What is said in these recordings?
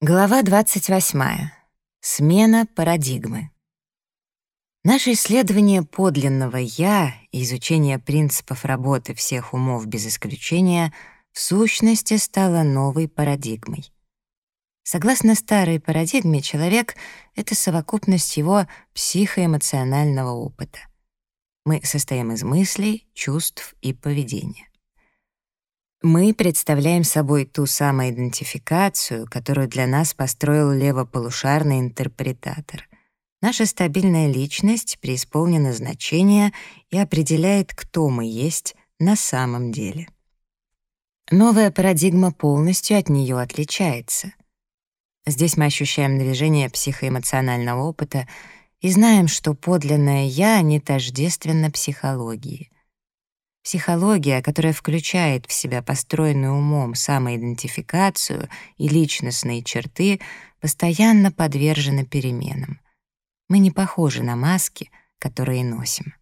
Глава 28. Смена парадигмы. Наше исследование подлинного «я» и изучение принципов работы всех умов без исключения в сущности стало новой парадигмой. Согласно старой парадигме, человек — это совокупность его психоэмоционального опыта. Мы состоим из мыслей, чувств и поведения. Мы представляем собой ту самую идентификацию, которую для нас построил левополушарный интерпретатор. Наша стабильная личность преисполнена значения и определяет, кто мы есть на самом деле. Новая парадигма полностью от нее отличается. Здесь мы ощущаем движение психоэмоционального опыта и знаем, что подлинное «я» не тождественно психологии — Психология, которая включает в себя построенную умом самоидентификацию и личностные черты, постоянно подвержена переменам. Мы не похожи на маски, которые носим.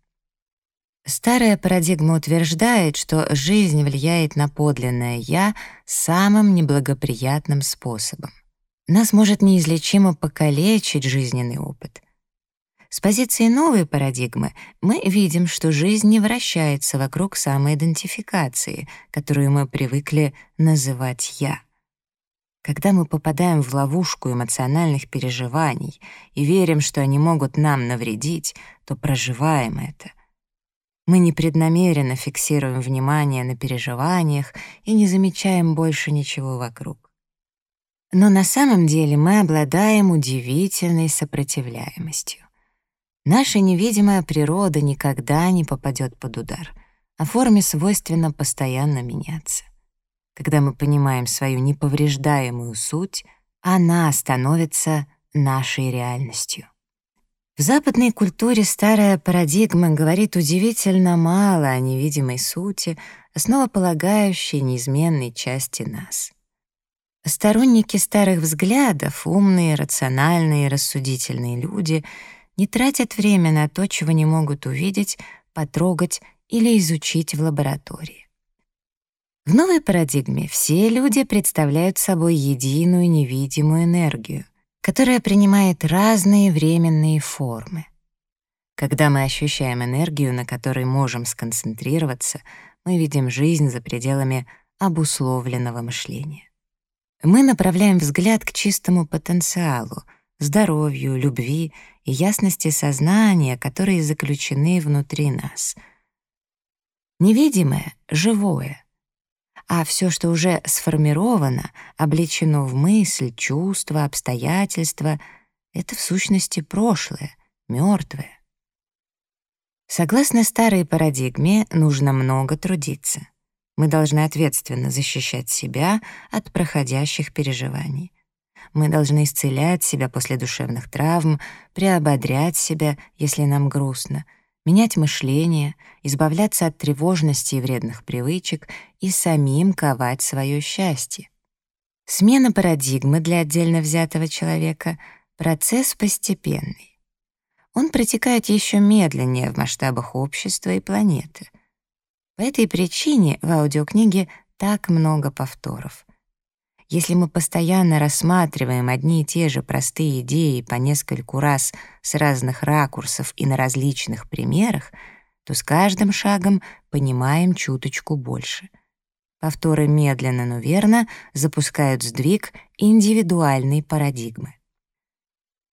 Старая парадигма утверждает, что жизнь влияет на подлинное «я» самым неблагоприятным способом. Нас может неизлечимо покалечить жизненный опыт. С позиции новой парадигмы мы видим, что жизнь не вращается вокруг самоидентификации, которую мы привыкли называть «я». Когда мы попадаем в ловушку эмоциональных переживаний и верим, что они могут нам навредить, то проживаем это. Мы непреднамеренно фиксируем внимание на переживаниях и не замечаем больше ничего вокруг. Но на самом деле мы обладаем удивительной сопротивляемостью. Наша невидимая природа никогда не попадет под удар, а форме свойственно постоянно меняться. Когда мы понимаем свою неповреждаемую суть, она становится нашей реальностью. В западной культуре старая парадигма говорит удивительно мало о невидимой сути, основополагающей неизменной части нас. Сторонники старых взглядов, умные, рациональные, рассудительные люди — не тратят время на то, чего не могут увидеть, потрогать или изучить в лаборатории. В новой парадигме все люди представляют собой единую невидимую энергию, которая принимает разные временные формы. Когда мы ощущаем энергию, на которой можем сконцентрироваться, мы видим жизнь за пределами обусловленного мышления. Мы направляем взгляд к чистому потенциалу — здоровью, любви и ясности сознания, которые заключены внутри нас. Невидимое — живое, а все, что уже сформировано, облечено в мысль, чувства, обстоятельства — это в сущности прошлое, мертвое. Согласно старой парадигме, нужно много трудиться. Мы должны ответственно защищать себя от проходящих переживаний. Мы должны исцелять себя после душевных травм, приободрять себя, если нам грустно, менять мышление, избавляться от тревожности и вредных привычек и самим ковать свое счастье. Смена парадигмы для отдельно взятого человека — процесс постепенный. Он протекает еще медленнее в масштабах общества и планеты. По этой причине в аудиокниге так много повторов. Если мы постоянно рассматриваем одни и те же простые идеи по нескольку раз с разных ракурсов и на различных примерах, то с каждым шагом понимаем чуточку больше. Повторы медленно, но верно запускают сдвиг индивидуальной парадигмы.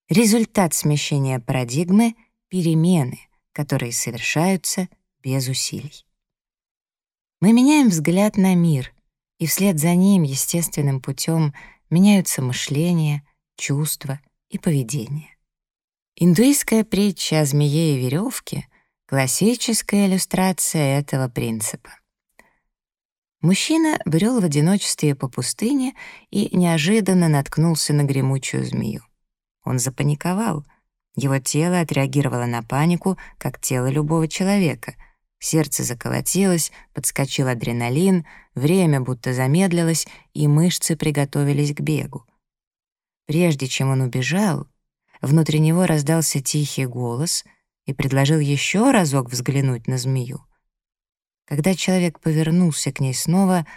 Результат смещения парадигмы — перемены, которые совершаются без усилий. Мы меняем взгляд на мир — и вслед за ним естественным путем меняются мышление, чувства и поведение. Индуистская притча о змее и веревке — классическая иллюстрация этого принципа. Мужчина брел в одиночестве по пустыне и неожиданно наткнулся на гремучую змею. Он запаниковал. Его тело отреагировало на панику, как тело любого человека — Сердце заколотилось, подскочил адреналин, время будто замедлилось, и мышцы приготовились к бегу. Прежде чем он убежал, внутри него раздался тихий голос и предложил еще разок взглянуть на змею. Когда человек повернулся к ней снова,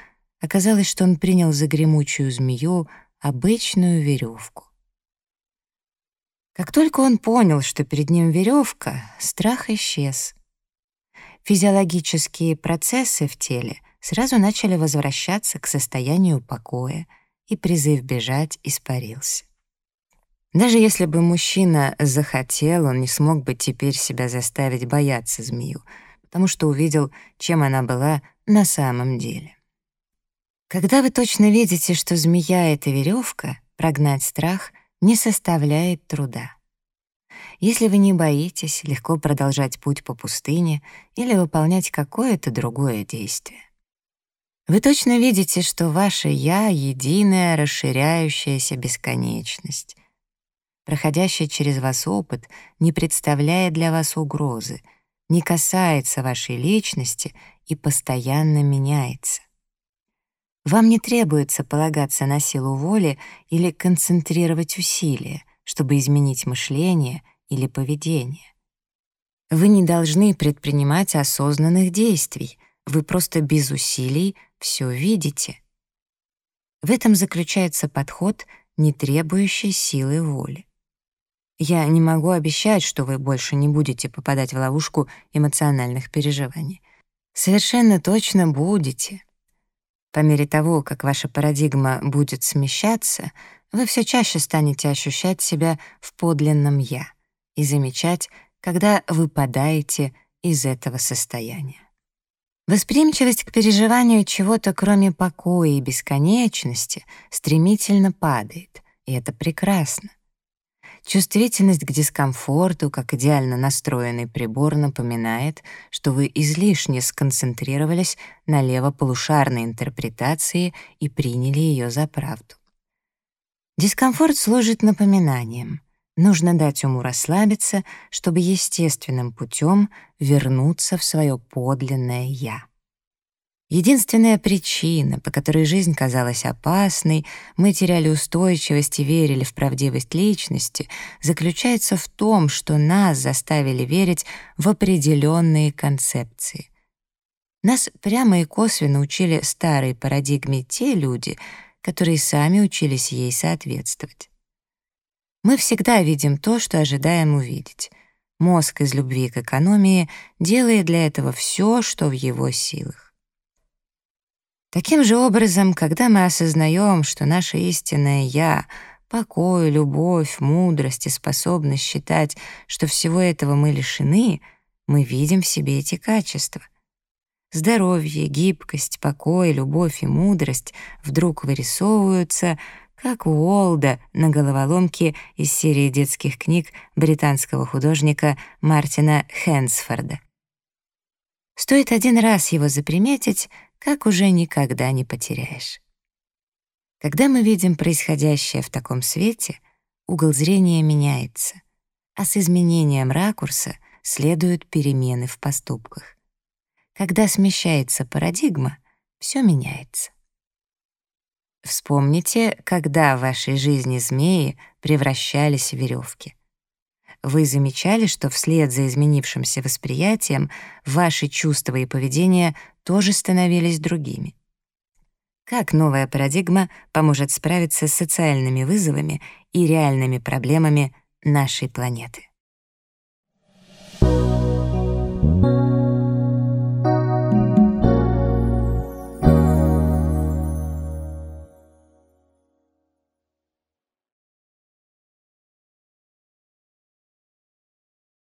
оказалось, что он принял за гремучую змею обычную веревку. Как только он понял, что перед ним веревка, страх исчез. Физиологические процессы в теле сразу начали возвращаться к состоянию покоя, и призыв бежать испарился. Даже если бы мужчина захотел, он не смог бы теперь себя заставить бояться змею, потому что увидел, чем она была на самом деле. Когда вы точно видите, что змея — это веревка, прогнать страх не составляет труда. Если вы не боитесь, легко продолжать путь по пустыне или выполнять какое-то другое действие. Вы точно видите, что ваше «я» — единая расширяющаяся бесконечность. Проходящий через вас опыт не представляет для вас угрозы, не касается вашей личности и постоянно меняется. Вам не требуется полагаться на силу воли или концентрировать усилия, чтобы изменить мышление или поведение. Вы не должны предпринимать осознанных действий, вы просто без усилий все видите. В этом заключается подход, не требующий силы воли. Я не могу обещать, что вы больше не будете попадать в ловушку эмоциональных переживаний. Совершенно точно будете. По мере того, как ваша парадигма будет смещаться, вы все чаще станете ощущать себя в подлинном «я» и замечать, когда выпадаете из этого состояния. Восприимчивость к переживанию чего-то, кроме покоя и бесконечности, стремительно падает, и это прекрасно. Чувствительность к дискомфорту, как идеально настроенный прибор, напоминает, что вы излишне сконцентрировались на левополушарной интерпретации и приняли ее за правду. Дискомфорт служит напоминанием. Нужно дать уму расслабиться, чтобы естественным путем вернуться в свое подлинное «я». Единственная причина, по которой жизнь казалась опасной, мы теряли устойчивость и верили в правдивость личности, заключается в том, что нас заставили верить в определенные концепции. Нас прямо и косвенно учили старой парадигме те люди, которые сами учились ей соответствовать. Мы всегда видим то, что ожидаем увидеть. Мозг из любви к экономии делает для этого все, что в его силах. Таким же образом, когда мы осознаем, что наше истинное «я» — покой, любовь, мудрость и способность считать, что всего этого мы лишены, мы видим в себе эти качества. Здоровье, гибкость, покой, любовь и мудрость вдруг вырисовываются, как у Уолда на головоломке из серии детских книг британского художника Мартина Хэнсфорда. Стоит один раз его заприметить — как уже никогда не потеряешь. Когда мы видим происходящее в таком свете, угол зрения меняется, а с изменением ракурса следуют перемены в поступках. Когда смещается парадигма, все меняется. Вспомните, когда в вашей жизни змеи превращались в веревки. Вы замечали, что вслед за изменившимся восприятием ваши чувства и поведение тоже становились другими? Как новая парадигма поможет справиться с социальными вызовами и реальными проблемами нашей планеты?